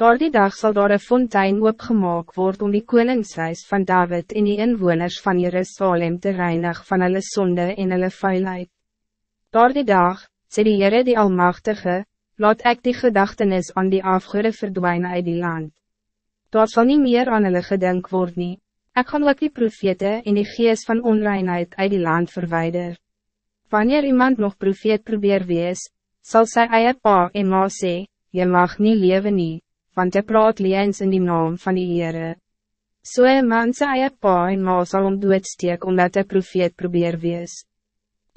Door die dag zal door een fontein opgemaak worden om die koningshuis van David en die inwoners van Jerusalem te reinig van hulle sonde en hulle vuilheid. Door die dag, sê die Heere die Almachtige, laat ik die gedachtenis aan die afgoede verdwijnen uit die land. Daar zal niet meer aan hulle gedink word nie. Ek gaan ook die profete en die geest van onreinheid uit die land verwijder. Wanneer iemand nog profeet probeer wees, zal sy eie pa en ma sê, je mag niet leven nie, want je praat liens in die naam van die Heere. So een man sy eie pa en ma sal om doodsteek omdat hy profeet probeer wees.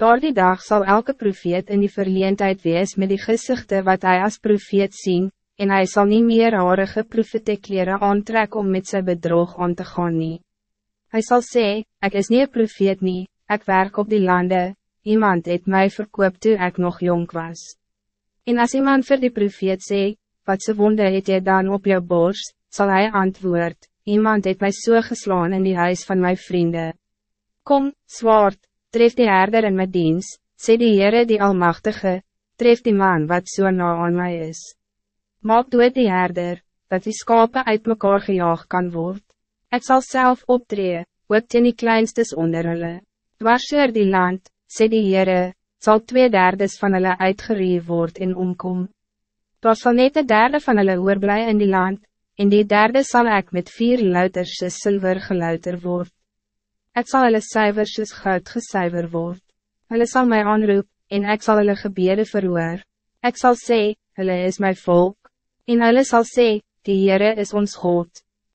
Door die dag zal elke profeet in die verleendheid wees met die gezichten wat hij als profeet zien, en hij zal niet meer harige profetekleren aantrek om met zijn bedrog aan te gaan nie. Hy sal sê, ek is niet een profeet nie, ek werk op die landen, iemand het mij verkoop toe ek nog jong was. En als iemand voor die profeet sê, wat ze wonde het jy dan op jou borst, zal hij antwoord, iemand het mij so geslaan in die huis van mijn vrienden. Kom, zwaard, tref die herder in mijn dienst, sê die Heere die Almachtige, tref die man wat so na aan mij is. Maak dood die herder, dat die skape uit mekaar gejaag kan worden. Ik zal zelf optreden, ook in die kleinstes onder hulle. Dwars die land, sê die Heere, zal twee derdes van hulle uitgerie word en omkom. Daar sal net de derde van hulle oorblij in die land, en die derde zal ik met vier luiterse zilver geluiter word. Het zal hulle cijfersjes goud gecijfer word. Hulle sal mij aanroep, en ik zal hulle gebede verhoor. Ik zal sê, hulle is mijn volk, en hulle sal sê, die Heere is ons God.